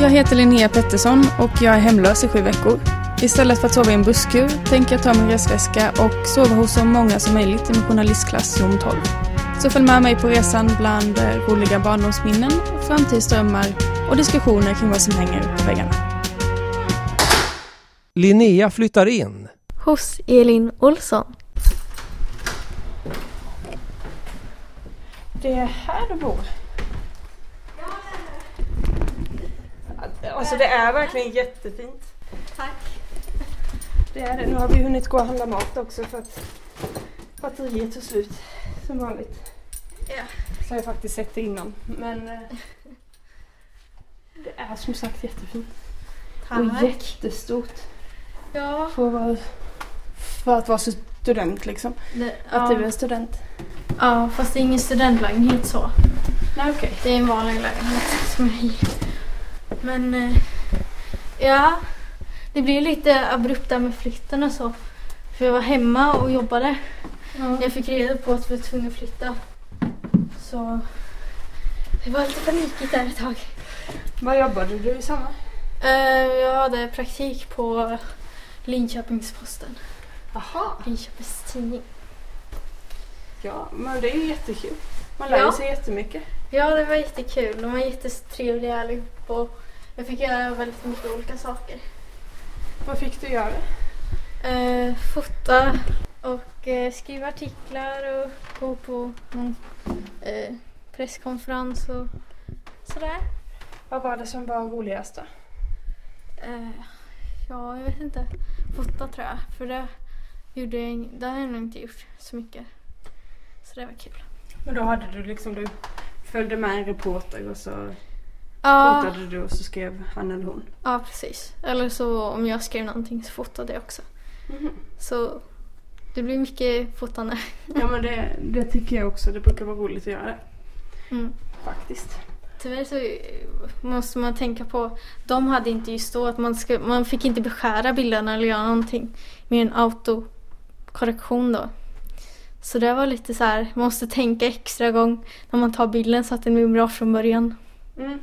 Jag heter Linnea Pettersson och jag är hemlös i sju veckor. Istället för att sova i en busskur tänker jag ta min resväska och sova hos så många som möjligt i min journalistklass rum 12. Så följ med mig på resan bland eh, roliga barndomsminnen, framtidsdrömmar och diskussioner kring vad som hänger på väggarna. Linnea flyttar in. Hos Elin Olsson. Det är här du bor? Alltså det är verkligen jättefint. Tack. Det är det. Nu har vi hunnit gå och handla mat också för att batteriet tog slut som vanligt. Ja. Så har jag faktiskt sett det innan. Men eh, det är som sagt jättefint. Och jättestort Ja. för att vara, för att vara student liksom. Det, Att ja. du är student. ja, fast det är ingen studentlägenhet så. Nej okej. Det är en vanlig lägenhet som jag hyr. Men eh, ja, det blir lite abrupt där med flytten och så. För jag var hemma och jobbade. Jag fick reda på att vi var tvungna att flytta. Så det var lite panikigt där ett tag. Vad jobbade du i samma? Eh, jag hade praktik på Linköpingsposten. Jaha. Linköpings tidning. Ja, men det är ju jättekul. Man lär Ja. sig jättemycket. Ja, det var jättekul. De var jättetrevliga allihop och jag fick göra väldigt mycket olika saker. Vad fick du göra? Eh, fota och eh, skriva artiklar och gå på någon eh, presskonferens och sådär. Vad var det som var roligast då? Eh, ja, jag vet inte. Fota tror jag. För det, gjorde jag, det har jag nog inte gjort så mycket. Så det var kul. Men då hade du liksom, du följde med en reporter och så Ja, fotade du och så skrev han eller hon. ja, precis. Eller så om jag skrev någonting så fotade jag också. Mhm. Så det blir mycket fotande. Ja men det, det tycker jag också, det brukar vara roligt att göra det. Mm. Faktiskt. Tyvärr så måste man tänka på, de hade inte just då att man, ska, man fick inte beskära bilderna eller göra någonting med en autokorrektion då. Så det var lite så här, man måste tänka extra gång när man tar bilden så att den blir bra från början. Mm.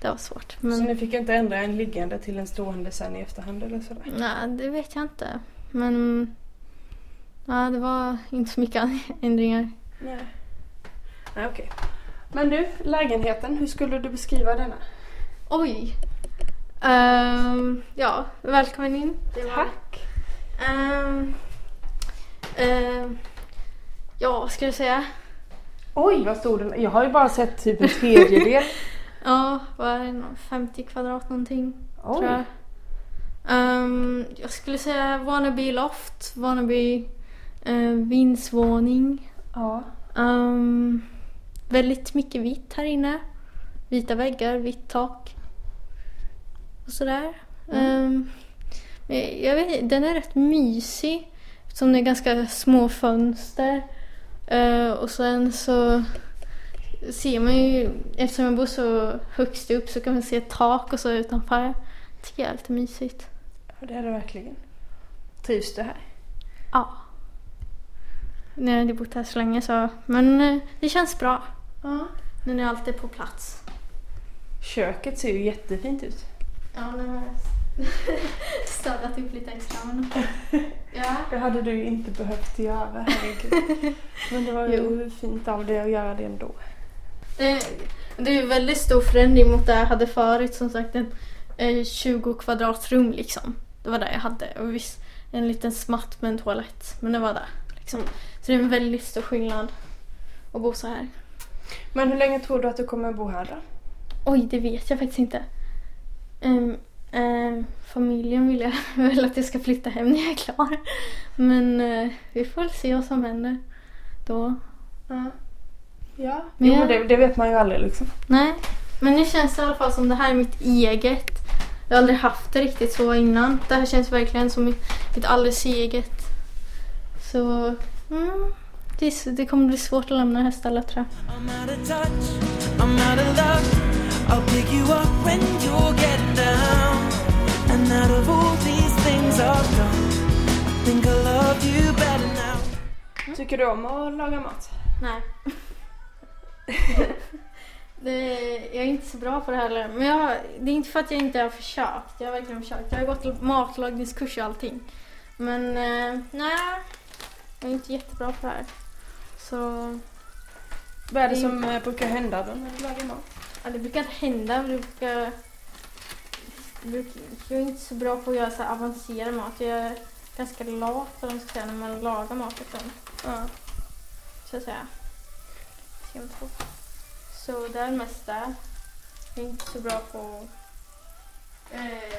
Det var svårt. Så Men ni fick inte ändra en liggande till en stående sen i efterhand eller sådär? nej, det vet jag inte. Men ja, det var inte så mycket ändringar. Nej. Nej okej. Men du, lägenheten, hur skulle du beskriva denna? Oj! Ehm, ja, välkommen in. Tack! Ehm, ehm, ja, vad ska jag säga? Oj vad stor den är. Jag har ju bara sett typ en tredjedel. Ja, vad är det? nå- 50 kvadrat någonting, tror Oj. jag. Ehm, jag skulle säga wannabe loft, wannabe uh, vindsvåning. Ja. Ehm, väldigt mycket vitt här inne. Vita väggar, vitt tak. Och sådär. Ehm, men jag vet, den är rätt mysig. Eftersom det är ganska små fönster. Eh, och sen så ser man ju, eftersom jag bor så högst upp så kan man se tak och så utanför. tycker jag är lite mysigt. Ja, det är det verkligen. Trivs du här? Ja. Nu har jag inte bott här så länge så, men eh, det känns bra. Ja. Nu när allt är på plats. Köket ser ju jättefint ut. Ja, jag städat upp lite extra. Men... Ja. Det hade du inte behövt göra, herregud. Men det var ju fint av dig att göra det ändå. Det, det är en väldigt stor förändring mot det jag hade förut. Som sagt en eh, 20 kvadratrum liksom. Det var det jag hade. Och visst, en liten smatt med en toalett. Men det var det. Liksom. Mm. Så det är en väldigt stor skillnad att bo så här. Men hur länge tror du att du kommer bo här då? Oj, det vet jag faktiskt inte. Ehm, ehm, familjen vill jag väl att jag ska flytta hem när jag är klar. Men eh, vi får väl se vad som händer då. Ja. Ja, Men jo, men det, det vet man ju aldrig liksom. Nej, men nu känns det i alla fall som det här är mitt eget. Jag har aldrig haft det riktigt så innan. Det här känns verkligen som mitt, mitt alldeles eget. Så mm, det, det kommer bli svårt att lämna det här stället tror jag. I'm out of touch, I'm out of luck. I'll pick you up when you're getting down. Tycker du om att laga mat? Nej. Det, jag är inte så bra på det heller. Men jag, det är inte för att jag inte har försökt. Jag har verkligen försökt. Jag har gått matlagningskurs och allting. Men eh, nej, jag är inte jättebra på det här. Så Vad är det Det- som eh, brukar hända då när du lagar mat? ja, det brukar inte hända. Det brukar, jag är inte så bra på att göra så avancerad mat. Jag är ganska lat vad man säga, när man lagar mat. Liksom. Ja. så att säga. Så det är mest där. Jag är inte så bra på... Eh,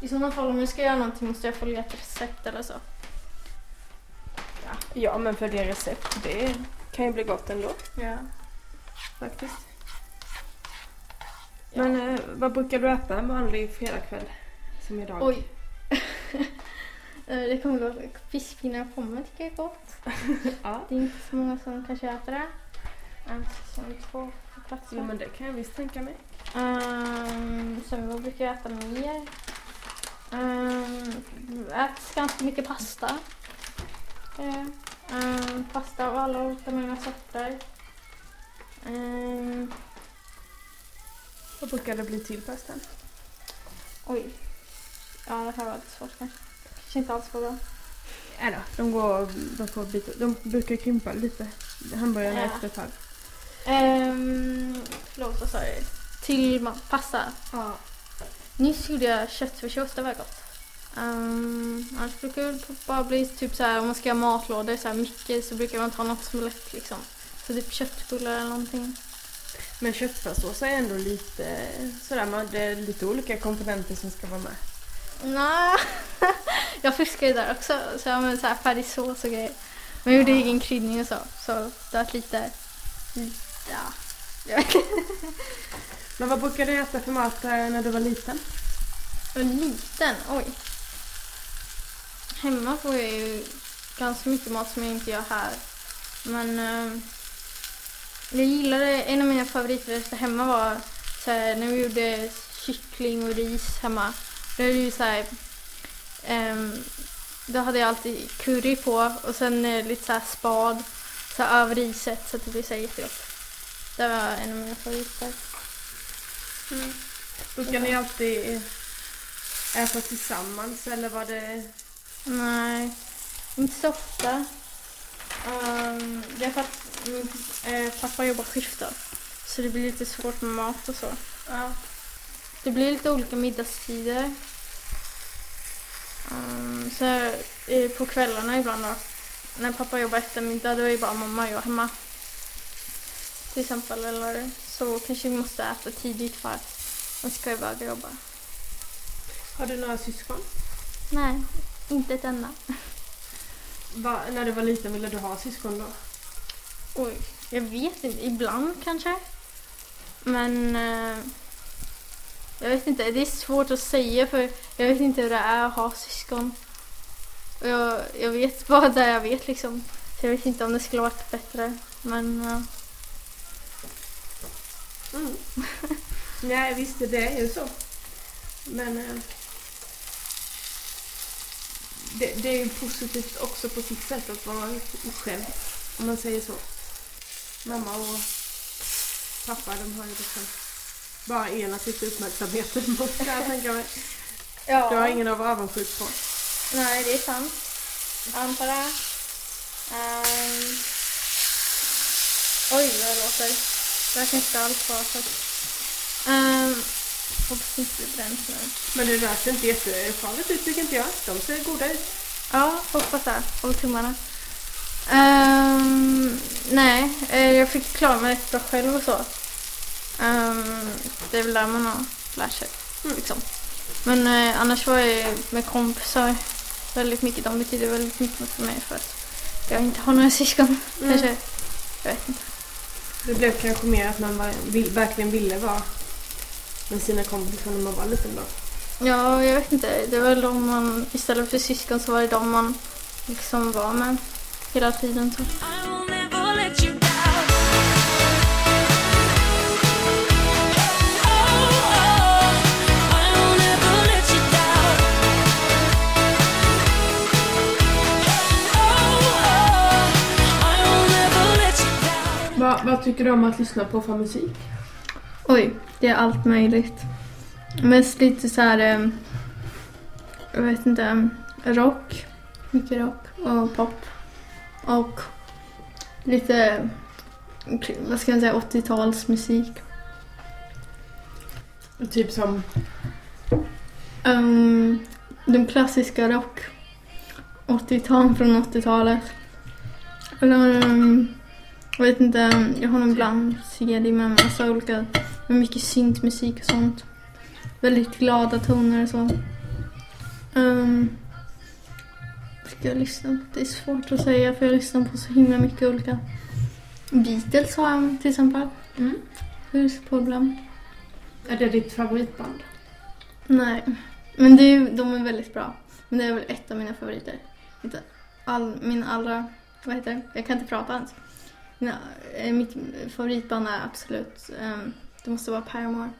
I sådana fall om jag ska göra någonting måste jag följa ett recept eller så. ja, men för det recept, det kan ju bli gott ändå Ja. faktiskt. Ja. Men eh, vad brukar du äta en vanlig fredagkväll? Som idag? Oj. Eh, det kommer gå fiskpinnar och pommes tycker jag är gott. Ja. Det är inte så många som kanske äter det. En som två på plats. Jo, men det kan jag visst tänka mig. Um, sen vad brukar jag äta mer? Um, äter ganska mycket pasta. Ehm, pasta av alla olika många sorter. Um, Vad brukar det bli till pastan? oj. Ja, det här var lite svårt kanske. Kanske inte alls var bra. Ja, då, de går de får bita. De brukar krympa lite, hamburgarna Ja. efter ett tag. Um, förlåt, vad sa jag? Till pasta. Ja. Nyss gjorde jag köttfärssås, det var gott. Um, annars brukar det bara bli typ så här om man ska göra matlådor så här mycket så brukar man ta något som är lätt liksom. Så typ köttbullar eller någonting. Men köttfärssås är ändå lite sådär, man, det är lite olika komponenter som ska vara med. Nej, jag fuskar ju där också. Så jag använder så här färdig sås och grejer. Men jag gjorde egen kryddning och så. Så det varit lite, ja. Jag. Men vad brukade du äta för mat eh, när du var liten? Och liten, oj. Hemma får jag ju ganska mycket mat som jag inte gör här. Men eh, jag gillade, en av mina favoriträtter hemma var så här, när vi gjorde kyckling och ris hemma. Då är det ju så här, ehm, då hade jag alltid curry på och sen eh, lite så här spad så här, över riset så att det blir så här jättegott. Det var en av mina favoriter. Brukar ni alltid äta tillsammans eller var det... Nej, inte så ofta. Um, det är för att min eh, pappa jobbar skift då. Så det blir lite svårt med mat och så. Ja. Det blir lite olika middagstider. Um, så här, eh, på kvällarna ibland då. När pappa jobbar eftermiddag då är bara mamma och jag hemma. Till exempel. Eller så kanske vi måste äta tidigt för att man ska iväg och jobba. Har du några syskon? Nej, inte ett enda. Va, när du var liten ville du ha syskon då? Oj, jag vet inte. Ibland kanske. Men eh, jag vet inte. Det är svårt att säga för jag vet inte hur det är att ha syskon. Och jag, jag vet bara det jag vet liksom. Så jag vet inte om det skulle varit bättre. Men eh, Mm. Nej, visst det är ju så. Men eh, det, det är ju positivt också på sitt sätt att vara själv, om man säger så. Mamma och pappa, de har ju liksom bara ena typ uppmärksamheten mot kan jag mig. ja. Du har ingen vara avundsjuk på. Nej, det är sant. Det. Ehm, oj, vad det låter. Det här kanske inte alls var så. Um, hoppas inte det bränns nu. Men det där ser inte jättefarligt ut tycker inte jag. De ser goda ut. Ja, hoppas det. Håll tummarna. Ehm, nej, eh, jag fick klara mig rätt bra själv och så. Ehm, det är väl där man har lärt sig. Liksom. Men eh, annars var jag med kompisar väldigt mycket. De betyder väldigt mycket för mig för att jag inte har några syskon. Mm. Kanske. Jag vet inte. Det blev kanske mer att man var, vill, verkligen ville vara med sina kompisar när man var liten då. Ja, jag vet inte. Det var väl de man, istället för syskon så var det de man liksom var med hela tiden. Så. Vad, tycker du om att lyssna på för musik? Oj, det är allt möjligt. Mest lite så här, eh, jag vet inte, rock. Mycket rock och pop. Och lite, vad ska jag säga, 80-talsmusik. Typ som... Um, den klassiska rock. 80-tal från 80-talet. Eller, um, jag vet inte, jag har nog ibland CD med massa olika, med mycket syntmusik och sånt. Väldigt glada toner och så. Um, ska jag lyssna på? Det är svårt att säga för jag lyssnar på så himla mycket olika. Beatles har jag till exempel. Mm. Husproblem. Är det ditt favoritband? Nej, men det är, de är väldigt bra. Men det är väl ett av mina favoriter. Inte all, min allra, vad heter det? Jag kan inte prata ens. Mina, eh, mitt favoritband är absolut, um, det måste vara Paramore.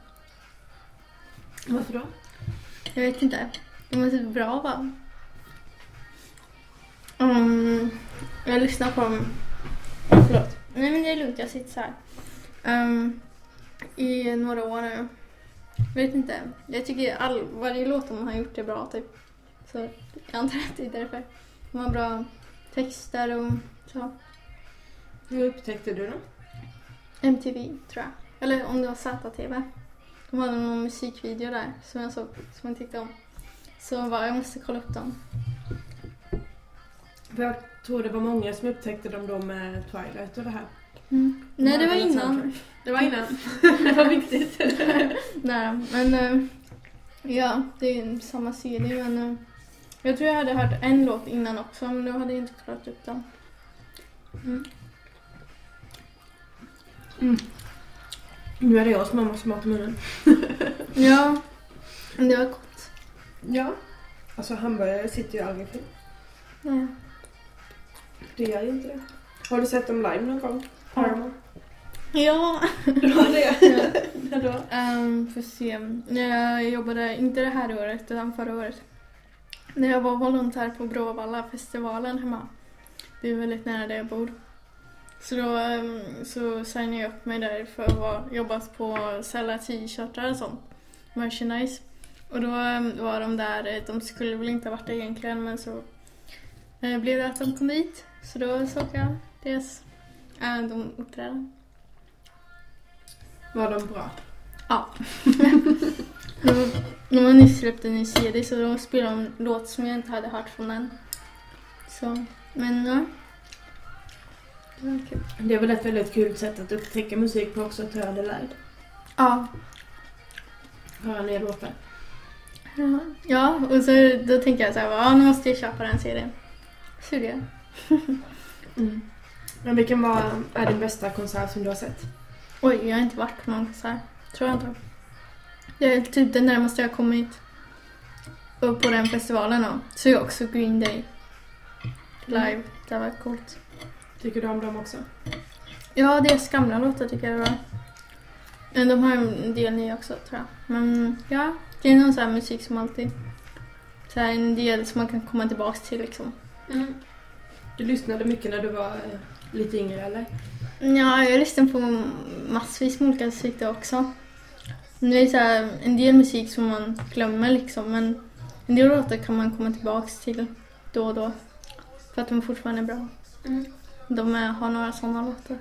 Varför då? Jag vet inte. De är typ bra va? Um, jag lyssnar på dem. Förlåt. Nej men det är lugnt, jag sitter så här. Um, I några år nu. Vet inte. Jag tycker all, varje låt de har gjort är bra typ. Så jag antar att det är därför. De har bra texter och så. Hur upptäckte du dem? MTV tror jag. Eller om det var ZTV. De hade någon musikvideo där som jag såg, som jag tyckte om. Så jag bara, jag måste kolla upp dem. För jag tror det var många som upptäckte dem då med Twilight och det här. Mm. Nej, det var innan. Det var innan. det var viktigt. Nej, men eh, ja, det är samma CD men eh, jag tror jag hade hört en låt innan också men då hade jag inte kollat upp den. Mm. Nu är det jag som har massa mat i munnen. Ja, men det var gott. Ja. Alltså hamburgare sitter ju aldrig fel. Ja. Det gör ju inte det. Har du sett dem live någon gång? Paramore? Ja. Du har det? När då? Um, får se. Jag jobbade, inte det här året utan förra året. När jag var volontär på Bråvalla festivalen hemma. Det är väldigt nära där jag bor. Så då um, så signade jag upp mig där för att vara, jobba på sälja t-shirtar och sånt. Merchandise. Och då um, var de där, de skulle väl inte ha varit där egentligen men så eh, blev det att de kom dit. Så då såg jag deras, äh, de uppträdde. Var de bra? Ja. de, de har nyss släppt en ny CD så de spelade en låt som jag inte hade hört från än. Så, men ja. Det var kul. Det är väl ett väldigt kul sätt att upptäcka musik på också, att höra det live. Ja. Höra nya låtar. Ja, och så då tänkte jag så här, ja nu måste jag köpa den CDn. Så jag. Mm. Men vilken var, är din bästa konsert som du har sett? Oj, jag har inte varit på någon konsert. Tror jag inte. Det är typ det närmaste jag kommit upp på den festivalen då. Så jag också Green Day live. Det var coolt. Tycker du om dem också? Ja, deras gamla låtar tycker jag är bra. Men De har en del nya också tror jag. Men ja, det är någon sån här musik som alltid... Så här en del som man kan komma tillbaks till liksom. Mm. Du lyssnade mycket när du var eh, lite yngre eller? Ja, jag lyssnar på massvis med olika musik då också. Men Det är så här, en del musik som man glömmer liksom men en del låtar kan man komma tillbaks till då och då. För att de fortfarande är bra. Mm. De är, har några sådana låtar.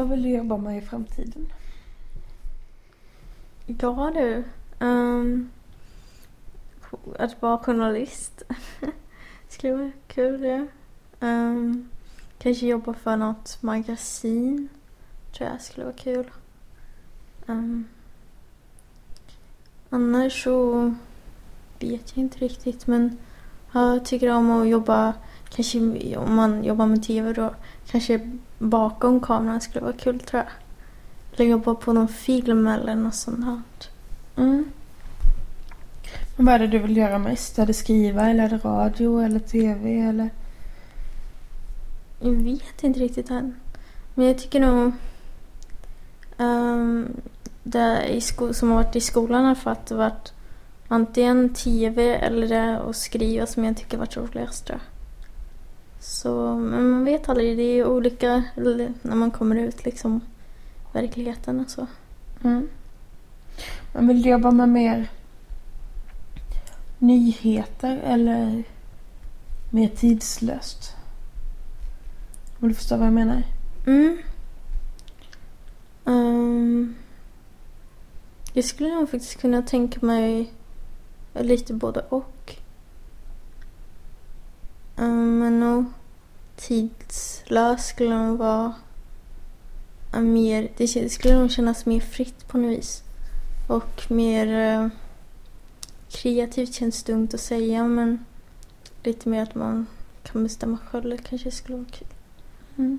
Vad vill du jobba med i framtiden? Ja du. Um, att vara journalist. Skulle vara kul det. Um, kanske jobba för något magasin. Tror jag skulle vara kul. Um, annars så vet jag inte riktigt men jag tycker om att jobba, kanske om man jobbar med TV då, kanske bakom kameran skulle vara kul tror jag. Eller jobba på någon film eller något sånt. Mm. Men vad är det du vill göra mest? Är det skriva eller är det radio eller tv eller? Jag vet inte riktigt än. Men jag tycker nog... Um, det i som har varit i skolan har för att det varit antingen tv eller det att skriva som jag tycker varit roligast tror jag. Så, men man vet aldrig, det är ju olika eller när man kommer ut liksom verkligheten och så. Mm. Men vill du jobba med mer nyheter eller mer tidslöst? Om du förstår vad jag menar? Mm. Ehm, jag skulle nog faktiskt kunna tänka mig lite både och. Um, men nog tidslös skulle nog vara mer, det skulle nog kännas mer fritt på något vis. Och mer eh, kreativt känns dumt att säga men lite mer att man kan bestämma själv kanske skulle vara kul. Mm.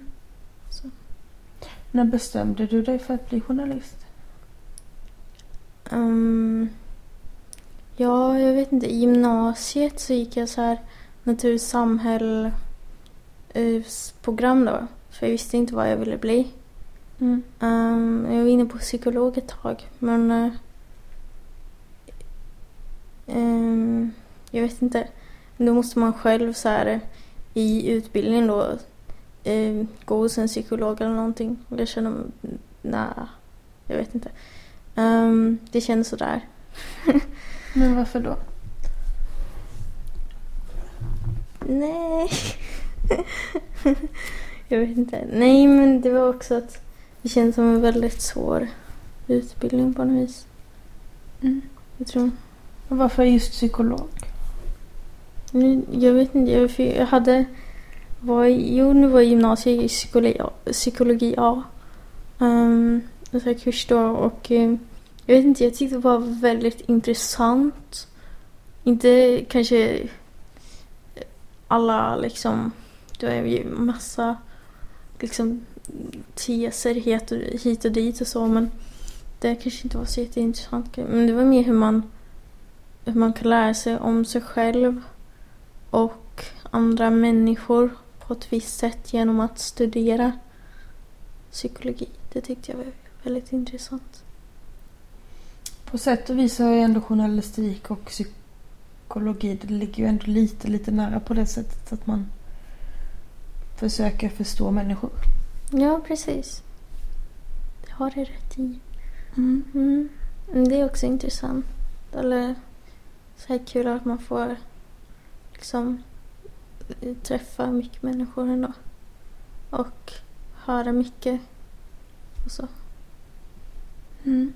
När bestämde du dig för att bli journalist? Um, ja, jag vet inte. I gymnasiet så gick jag så här natur och samhäll eh, då. För jag visste inte vad jag ville bli. Mm. Um, jag var inne på psykolog ett tag men eh, ehm, jag vet inte. Då måste man själv så här i utbildningen då eh, gå hos en psykolog eller någonting. Och jag känner, nej, jag vet inte. Um, det känns sådär. Men varför då? Nej. jag vet inte. Nej, men det var också att det känns som en väldigt svår utbildning på något vis. Mm. Jag tror. Och varför just psykolog? Nu, jag vet inte. Jag, jag hade... Var, jo, nu var jag i gymnasiet i psykologi, psykologi A. Um, en sån här kurs då och eh, jag vet inte, jag tyckte det var väldigt intressant. Inte kanske alla liksom, det är ju massa liksom teser hit och, dit och så men det kanske inte var så jätteintressant. Men det var mer hur man, hur man kan lära sig om sig själv och andra människor på ett visst sätt genom att studera psykologi. Det tyckte jag var väldigt intressant. På sätt och vis har ju ändå journalistik och psykologi, det ligger ju ändå lite, lite nära på det sättet att man försöker förstå människor. Ja, precis. Det har det rätt i. Mm. Mm. Det är också intressant. Eller så här kul att man får liksom träffa mycket människor ändå. Och höra mycket och så. Mm.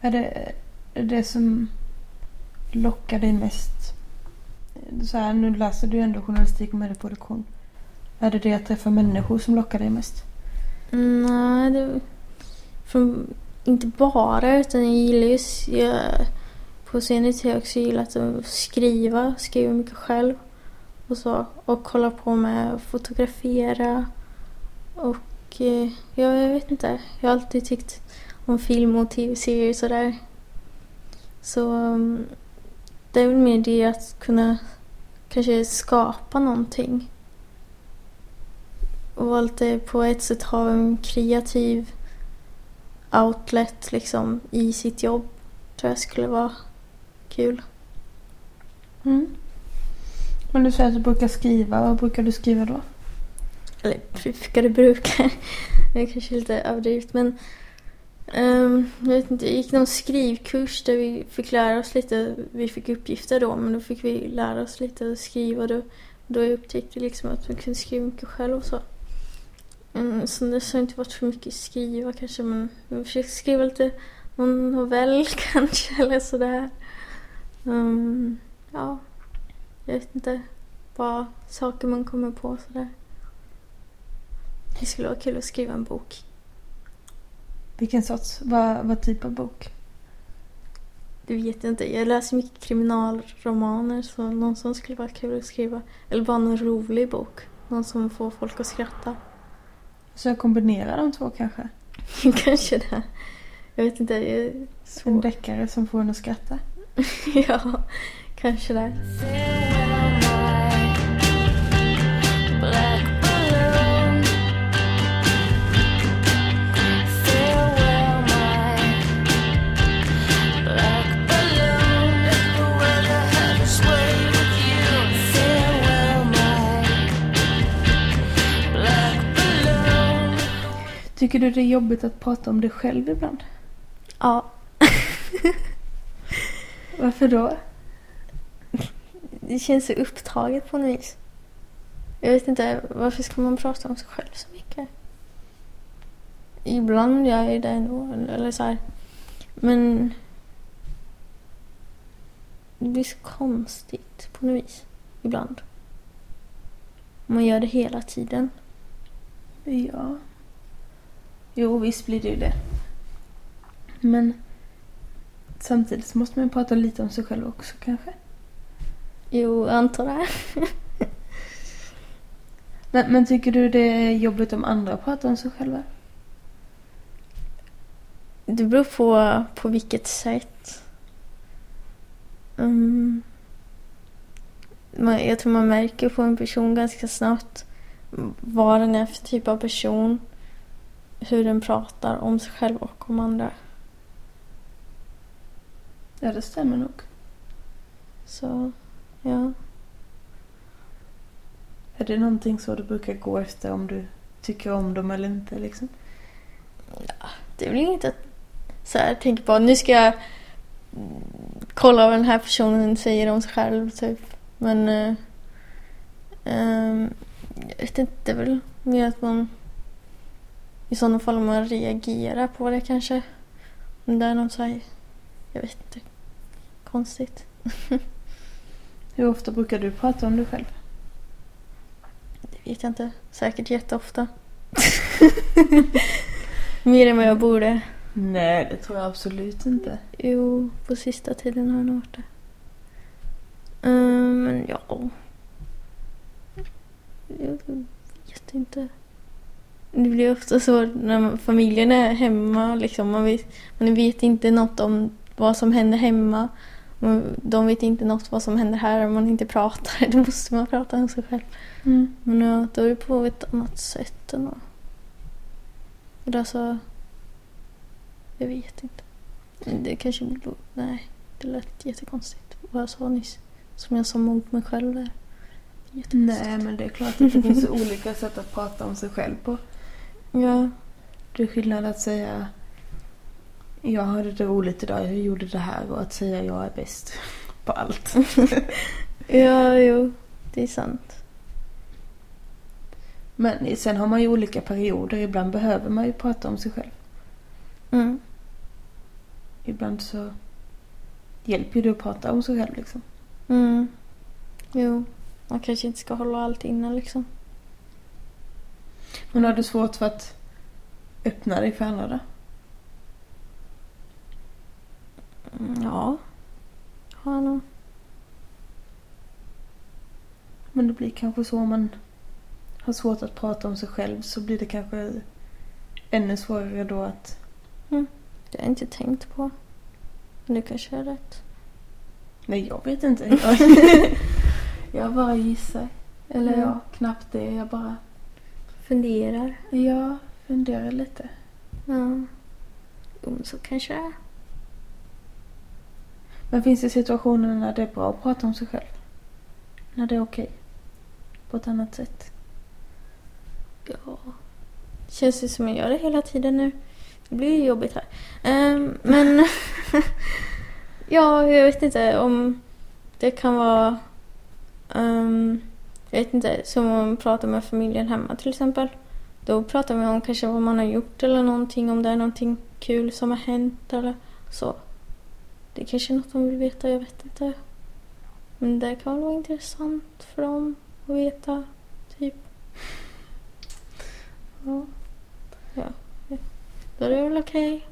Är det det som lockar dig mest? Så här, nu läser du ju ändå journalistik och medieproduktion. Är det det att träffa människor som lockar dig mest? Mm, Nej, det... för, inte bara, utan jag gillar ju... Jag, på senare tid har jag också gillat att skriva, skriva mycket själv och så. Och hålla på med att fotografera. Och eh, ja, jag vet inte. Jag har alltid tyckt om film och tv-serier och sådär. Så mm, det är väl mer det att kunna kanske skapa någonting. Och alltid på ett sätt ha en kreativ outlet liksom i sitt jobb. Tror jag skulle vara kul. Mm. Men du säger att du brukar skriva. Vad brukar du skriva då? Eller brukar det brukar. Det är kanske lite överdrivet men Um, jag vet inte, jag gick någon skrivkurs där vi fick lära oss lite, vi fick uppgifter då men då fick vi lära oss lite att skriva då, då jag upptäckte liksom att man kunde skriva mycket själv och så. Um, så det har inte varit för mycket skriva kanske men jag försöker skriva lite någon novell kanske eller sådär. Um, ja, jag vet inte. Bara saker man kommer på sådär. Det skulle vara kul att skriva en bok. Vilken sorts? Vad, vad typ av bok? Det vet jag inte. Jag läser mycket kriminalromaner så någon som skulle vara kul att skriva. Eller bara någon rolig bok. Någon som får folk att skratta. Så jag kombinerar de två kanske? Kanske det. Jag vet inte. Jag är En deckare som får en att skratta. ja, kanske det. Tycker du det är jobbigt att prata om dig själv ibland? Ja. Varför då? Det känns så upptaget på något vis. Jag vet inte, varför ska man prata om sig själv så mycket? Ibland gör jag det ändå, eller så här. Men det blir så konstigt på något vis, ibland. Man gör det hela tiden. Ja. Jo, visst blir det ju det. Men samtidigt så måste man ju prata lite om sig själv också kanske. Jo, jag antar det. Men, men tycker du det är jobbigt om andra pratar om sig själva? Det beror på på vilket sätt. Man, jag tror man märker på en person ganska snabbt vad den är för typ av person. Hur den pratar om sig själv och om andra. Ja, det stämmer nog. Så, ja. Är det någonting så du brukar gå efter om du tycker om dem eller inte liksom? Det är väl inget att så här, tänka på nu ska jag kolla vad den här personen säger om sig själv typ. Men eh, ehm, jag vet inte, det är väl mer att man i sådana fall man reagerar på det kanske. Om det är något så här, jag vet inte, konstigt. Hur ofta brukar du prata om dig själv? Det vet jag inte, säkert jätteofta. mer än vad jag borde. Nej, det tror jag absolut inte. Jo, på sista tiden har det nog varit det. Mm, men ja. Jag vet inte. Det blir ofta så när familjen är hemma. Liksom, man, vet, man vet inte något om vad som händer hemma. De vet inte något vad som händer här om man inte pratar. Då måste man prata om sig själv. Mm. Men ja, då är det på ett annat sätt ändå. Och det är så... Jag vet inte. Det kanske blir... Nej, det lät jättekonstigt. Vad jag sa nyss. Som jag sa mot mig själv där. Nej, men det är klart att det finns olika sätt att prata om sig själv på. Ja, Det är skillnad att säga jag hade det roligt idag, jag gjorde det här och att säga jag är bäst på allt. ja, jo. Det är sant. Men sen har man ju olika perioder. Ibland behöver man ju prata om sig själv. Mm. Ibland så hjälper ju det att prata om sig själv liksom. Mm. Jo. Man kanske inte ska hålla allt inne liksom. Men har du svårt för att öppna dig för andra? Mm, ja. Har jag nog. Men det blir kanske så om man har svårt att prata om sig själv så blir det kanske ännu svårare då att... Det har jag inte tänkt på. Men du kanske har rätt. Nej, jag vet inte. Jag, jag bara gissar. Eller Mm. ja, knappt det. Jag bara... Funderar. Jag funderar lite. Ja. Jo, men så kanske det är. Men finns det situationer när det är bra att prata om sig själv? När det är okej? På ett annat sätt? Ja. Känns det som jag gör det hela tiden nu. Det blir ju jobbigt här. Ehm, men... ja, jag vet inte om det kan vara... ehm, jag vet inte, som om man pratar med familjen hemma till exempel. Då pratar man om kanske vad man har gjort eller någonting, om det är någonting kul som har hänt eller så. Det är kanske är något de vill veta, jag vet inte. Men det kan vara intressant för dem att veta, typ. Ja. Då är det väl okej.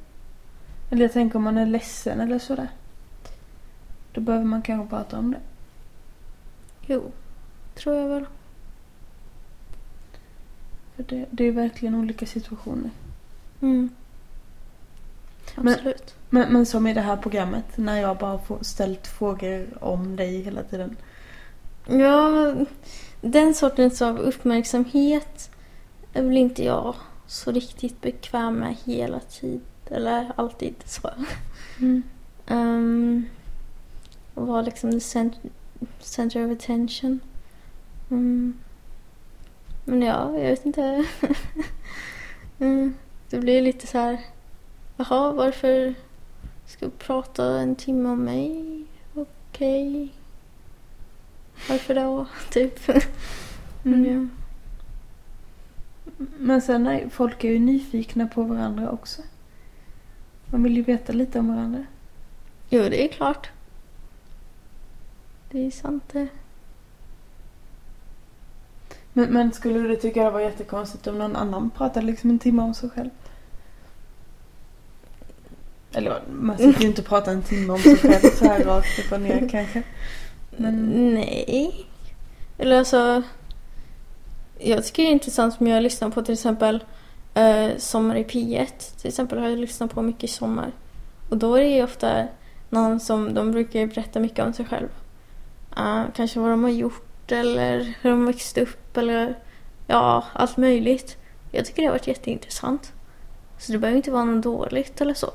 Eller jag tänker om man är ledsen eller sådär. Då behöver man kanske prata om det. Jo, tror jag väl. För det, det är verkligen olika situationer. Mm. Men- Absolut. Men, men som i det här programmet när jag bara får ställt frågor om dig hela tiden. Ja, den sortens av uppmärksamhet är väl inte jag så riktigt bekväm med hela tiden. Eller alltid så. Mm. Um, och vara liksom the cent- center of attention. Mm. Men ja, jag vet inte. mm. det blir lite så här, jaha, varför ska du prata en timme om mig? Okej. Varför då? Typ. Men ja. Men sen är folk är ju nyfikna på varandra också. Man vill ju veta lite om varandra. Jo, det är klart. Det är sant det. Men, men skulle du tycka det var jättekonstigt om någon annan pratade liksom en timme om sig själv? Eller man sitter ju inte och pratar en timme om sig själv så här rakt upp och ner kanske. Men Nej. Eller alltså... Jag tycker det är intressant som jag lyssnar på till exempel eh, Sommar i P1. Till exempel har jag lyssnat på mycket i sommar. Och då är det ju ofta någon som, de brukar ju berätta mycket om sig själv. Uh, kanske vad de har gjort eller hur de växt upp eller ja, allt möjligt. Jag tycker det har varit jätteintressant. Så det behöver inte vara något dåligt eller så.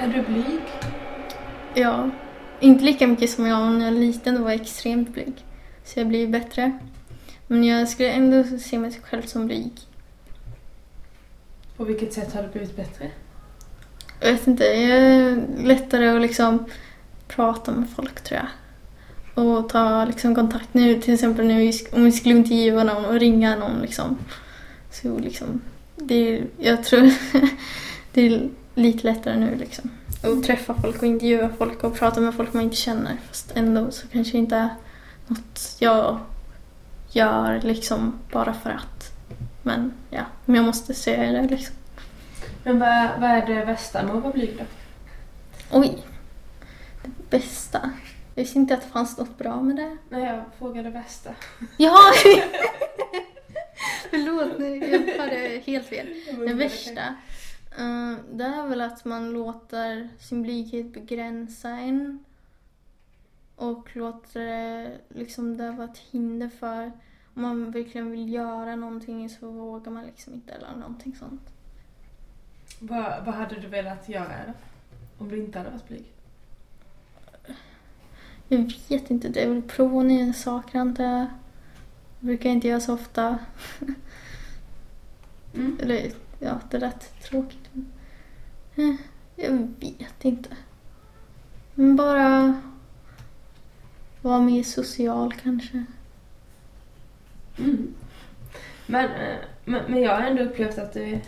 är du blyg? Ja, inte lika mycket som jag var när jag var liten och var extremt blyg. Så jag blir bättre. Men jag skulle ändå se mig själv som blyg. På vilket sätt har du blivit bättre? Jag vet inte, jag är lättare att liksom prata med folk tror jag. Och ta liksom kontakt nu, till exempel nu om vi skulle intervjua någon och ringa någon liksom. Så liksom, det är, jag tror det är lite lättare nu liksom. Att träffa folk och intervjua folk och prata med folk man inte känner. Fast ändå så kanske inte är något jag gör liksom bara för att. Men ja, om jag måste säga det liksom. Men vad, vad är det värsta med att vara blyg då? Oj. Det bästa. Jag visste inte att det fanns något bra med det. Nej, jag frågade värsta. Ja! Förlåt, nej, jag hörde helt fel. Det värsta. Eh, det är väl att man låter sin blyghet begränsa en. Och låter det, liksom det vara ett hinder för om man verkligen vill göra någonting så vågar man liksom inte eller någonting sånt. Vad, vad hade du velat göra då? Om du inte hade varit blyg? Jag vet inte, det är väl prova nya saker antar jag. Brukar jag inte göra så ofta. Mm. Eller ja, det lät tråkigt. men, eh, Jag vet inte. Men bara vara mer social kanske. Mm. Men, men, men jag har ändå upplevt att du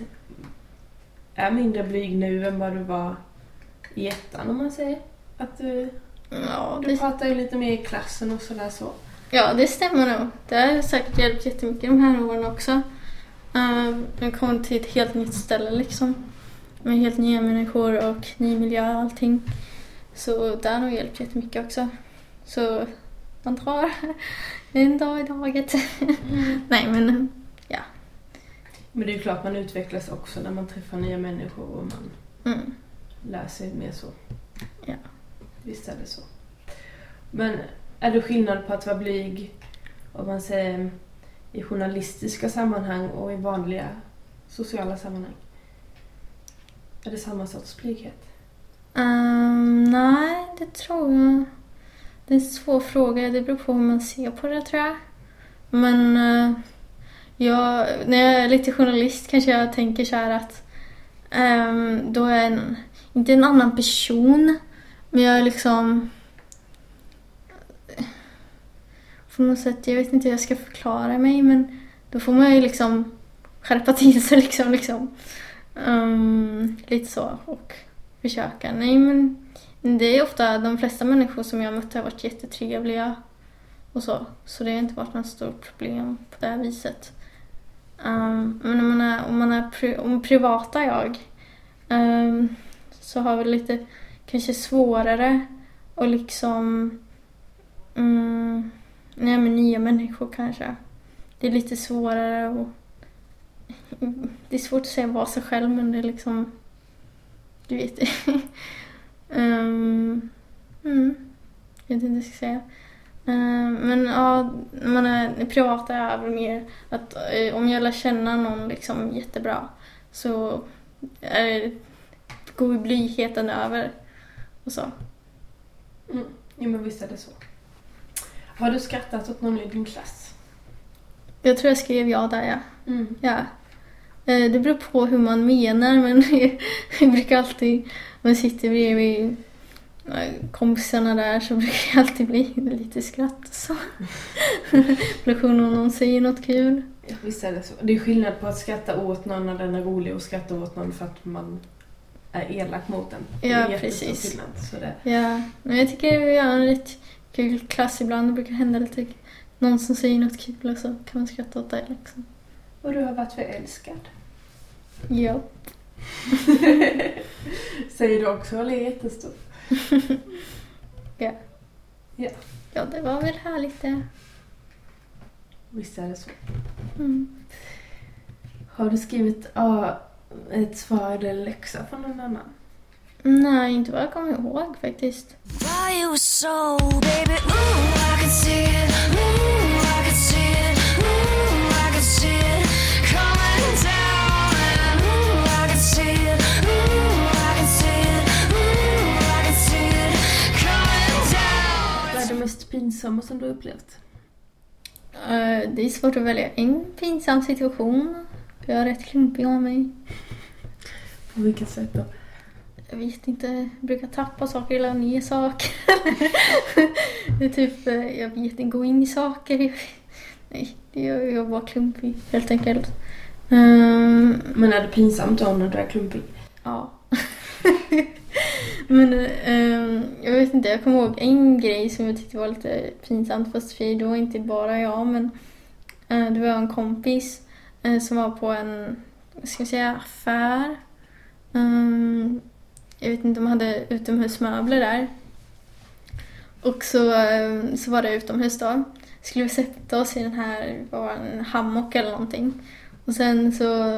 är mindre blyg nu än vad du var i ettan om man säger. Att du, Ja, du det, pratar ju lite mer i klassen och sådär så. ja, det stämmer nog. Det har säkert hjälpt jättemycket de här åren också. Uh, jag kom till ett helt nytt ställe liksom. Med helt nya människor och ny miljö och allting. Så det har nog hjälpt jättemycket också. Så man tar en dag i taget. Nej men Men det är ju klart man utvecklas också när man träffar nya människor och man mm. lär sig mer så. Ja. Visst är det så. Men är det skillnad på att vara blyg om man säger i journalistiska sammanhang och i vanliga sociala sammanhang? Är det samma sorts blyghet? Um, nej, det tror jag. Det är en svår fråga. Det beror på hur man ser på det tror jag. Men uh, jag, när jag är lite journalist kanske jag tänker så här att um, då är jag en, inte en annan person, men jag är liksom på något sätt, jag vet inte hur jag ska förklara mig men då får man ju liksom skärpa till sig liksom. liksom. Um, lite så och försöka. Nej men det är ofta de flesta människor som jag mött har varit jättetrevliga och så. Så det har inte varit något stort problem på det här viset. Um, men om man är, om man är pri, om privata jag um, så har vi lite kanske svårare att liksom um, nej men nya människor kanske. Det är lite svårare och det är svårt att säga vara sig själv men det är liksom du vet um, mm, jag vet inte vad jag ska säga. Eh, Men ja, man är det privata är väl mer att eh, om jag lär känna någon liksom jättebra så är det, går blygheten över och så. Mm. Jo men visst är det så. Har du skrattat åt någon i din klass? Jag tror jag skrev ja där ja. Mm. ja. Eh, Det beror på hur man menar men jag brukar alltid, om man sitter bredvid eh, kompisarna där så brukar det alltid bli lite skratt och så. Relationen om någon säger något kul. Ja, visst är det så. Det är skillnad på att skratta åt någon när den är rolig och skratta åt någon för att man är elak mot den. Ja, precis. Skillnad, så det. Ja, men jag tycker vi har en rätt kul klass ibland. Det brukar hända lite någon som säger något kul och så kan man skratta åt det liksom. Och du har varit förälskad. Ja. Säger du också eller är jättestor? Ja, det var väl härligt det. Visst är det så. Mm. Har du skrivit ja, ett svar eller läxa från någon annan? Nej, inte vad jag kommer ihåg faktiskt. Vad är det mest pinsamma som du har upplevt? Eh, det är svårt att välja en pinsam situation. Jag är rätt klumpig av mig. På vilket sätt då? Jag vet inte, jag brukar tappa saker eller ner saker. det är typ, eh, jag vet inte, gå in i saker. Nej, det är jag är bara klumpig helt enkelt. Ehm, Men är det pinsamt då när du är klumpig? ja. Men ehm, jag vet inte, jag kommer ihåg en grej som jag tyckte var lite pinsamt fast för det var inte bara jag men eh, det var en kompis eh, som var på en, vad ska jag säga, affär. Vet inte de hade utomhusmöbler där. Och så, eh, så var det utomhus då. Skulle vi sätta oss i den här, var en hammock eller någonting. Och sen så,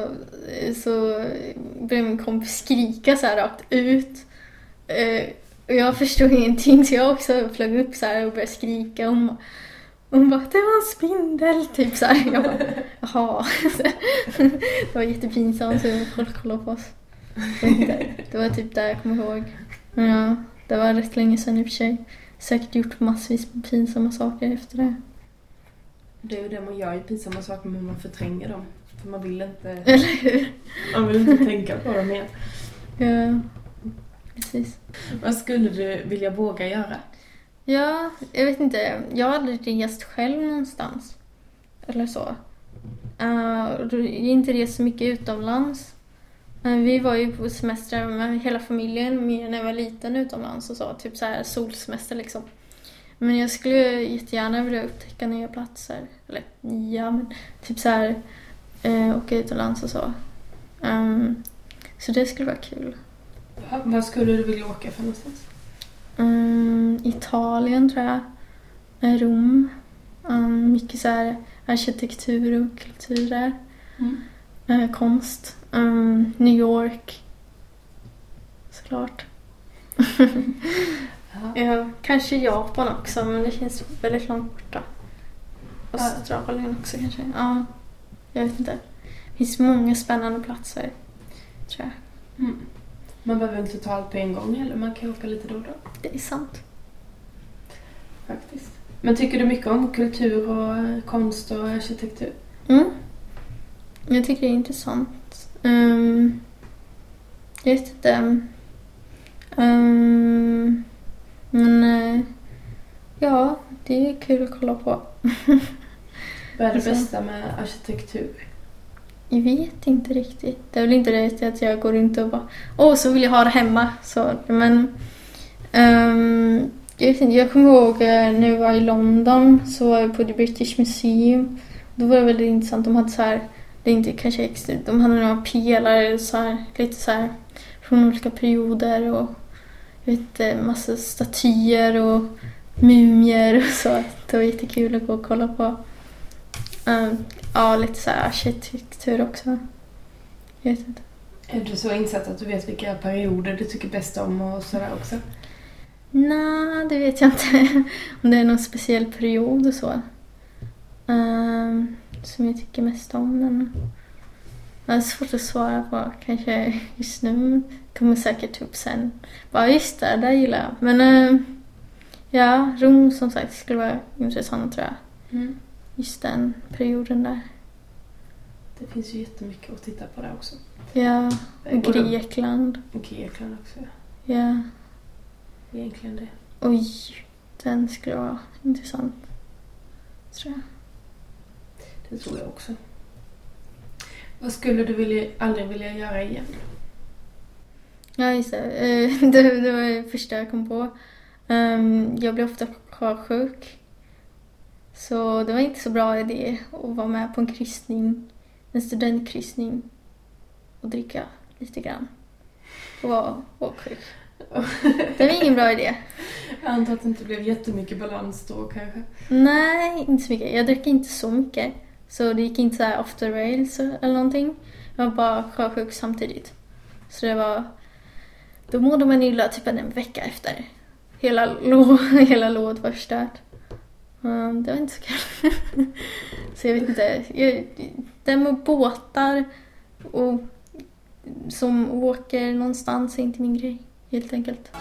eh, så började min kompis skrika så här rakt ut. Eh, och jag förstod ingenting så jag också flög upp så här och började skrika. Och hon, bara- hon bara, det var en spindel, typ så här. Jag bara, jaha. Det var jättepinsamt så folk kollade på oss. Det var typ det jag kommer ihåg. Men ja, det var rätt länge sedan i och för sig. Säkert gjort massvis med pinsamma saker efter det. Det är ju det man gör i pinsamma saker men man förtränger dem. För man vill inte, Eller hur? man vill inte tänka på dem igen. Ja, precis. Vad skulle du vilja våga göra? Ja, jag vet inte. Jag har aldrig rest själv någonstans. Eller så. Uh, inte rest så mycket utomlands. Eh, vi var ju på semester med hela familjen mer när jag var liten utomlands och så. Typ så här solsemester liksom. Men jag skulle jättegärna vilja upptäcka nya platser. Eller nya, men typ så här uh, åka utomlands och så. Ehm, så det skulle vara kul. Va- Vad skulle du vilja åka för någonstans? Mm, Italien tror jag. Eh, Rom. Mm, mycket så här arkitektur och kultur där. Mm. Eh, konst. Mm, New York. Såklart. Ja. Ja, kanske Japan också, men det känns väldigt långt borta. Australien också kanske. Ja, jag vet inte. Det finns många spännande platser, tror jag. Mm. Man behöver inte ta allt på en gång heller, man kan åka lite då och då. Det är sant. Faktiskt. Men tycker du mycket om kultur och konst och arkitektur? Mm. Jag tycker det är intressant. Um, jag vet inte. Um, men eh, ja, det är kul att kolla på. Vad är det bästa med arkitektur? Jag vet inte riktigt. Det är väl inte det att jag går runt och bara åh, så vill jag ha det hemma. Så, men ehm, jag, vet inte, jag kommer ihåg eh, när jag var i London så var jag på The British Museum. Då var det väldigt intressant. De hade så här, det är inte kanske extra, de hade några pelare så här, lite så här från olika perioder och jag vet inte, massa statyer och mumier och så. Det var jättekul att gå och kolla på. Ehm, ja, lite så här arkitektur också. Jag vet inte. Är du så insatt att du vet vilka perioder du tycker bäst om och sådär också? Nej, det vet jag inte. Om det är någon speciell period och så. Ehm, som jag tycker mest om. Men det är svårt att svara på kanske just nu. Kommer säkert upp sen. Bara just det, där gillar jag. Men ehm, ja, Rom som sagt skulle vara intressant tror jag. Mm. Just den perioden där. Det finns ju jättemycket att titta på där också. Ja, och Grekland. Och Grekland också. Ja. Egentligen det. Oj, den skulle vara intressant. Tror jag. Det tror jag också. Vad skulle du vilja, aldrig vilja göra igen? Ja, just det. Eh, det. Det var det första jag kom på. Ehm, Jag blir ofta sjuk. Så det var inte så bra idé att vara med på en kryssning, en studentkryssning och dricka lite grann. Och vara åksjuk. Det var ingen bra idé. Jag antar att det inte blev jättemycket balans då kanske. Nej, inte så mycket. Jag drack inte så mycket. Så det gick inte så här off the rails eller någonting. Jag var bara sjösjuk samtidigt. Så det var... Då mådde man illa typ en vecka efter. Hela, lå, hela låret var förstört. Um, det var inte så kul. så jag vet inte. Jag, det med båtar och som åker någonstans är inte min grej. Helt enkelt.